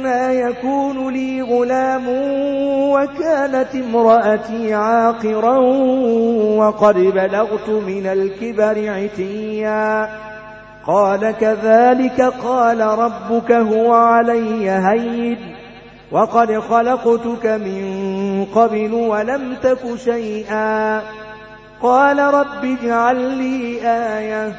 أنا يكون لي غلام وكانت امرأتي عاقرا وقد بلغت من الكبر عتيا. قال كذلك قال ربك هو علي هين. وقد خلقتك من قبل ولم تك شيئا. قال رب اجعل لي آية.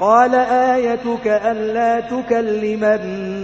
قال آيتك ألا تكلم الناس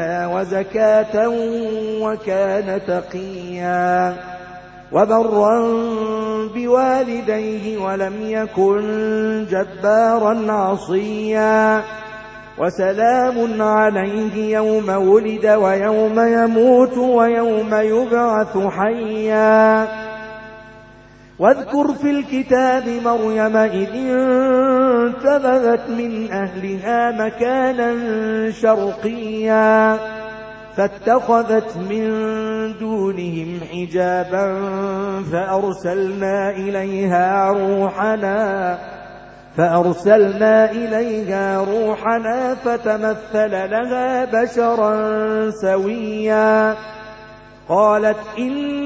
وزكاة وكان تقيا وبرا بوالديه ولم يكن جبارا عصيا وسلام عليه يوم ولد ويوم يموت ويوم يبعث حيا واذكر في الكتاب مريم إذ انتبذت من أهلها مكانا شرقيا فاتخذت من دونهم حجابا فأرسلنا إليها روحنا فأرسلنا إليها روحنا فتمثل لها بشرا سويا. قالت إني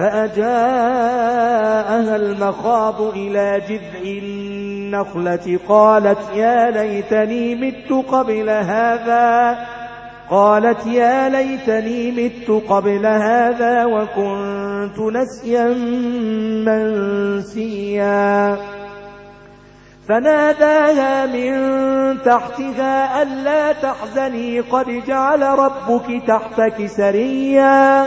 فأجاءها المخاض إلى جذع النخلة قالت يا ليتني مت قبل هذا قالت يا ليتني مت قبل هذا وكنت نسيا منسيا. فناداها من تحتها ألا تحزني قد جعل ربك تحتك سريا.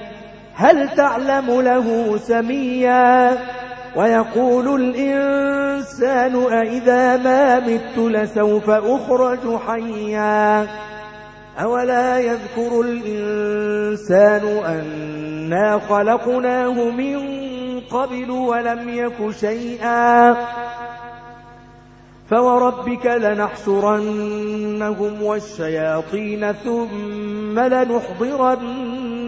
هل تعلم له سميا؟ ويقول الإنسان أئذا ما مت لسوف أخرج حيا. أولا يذكر الإنسان أنا خلقناه من قبل ولم يك شيئا. فوربك لنحشرنهم والشياطين ثم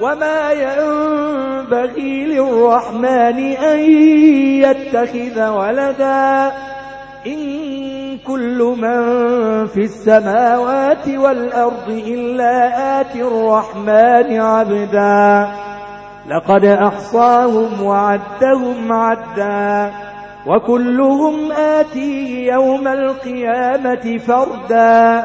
وما ينبغي للرحمن أن يتخذ ولدا إن كل من في السماوات والأرض إلا آتي الرحمن عبدا. لقد أحصاهم وعدهم عدا. وكلهم آتيه يوم القيامة فردا.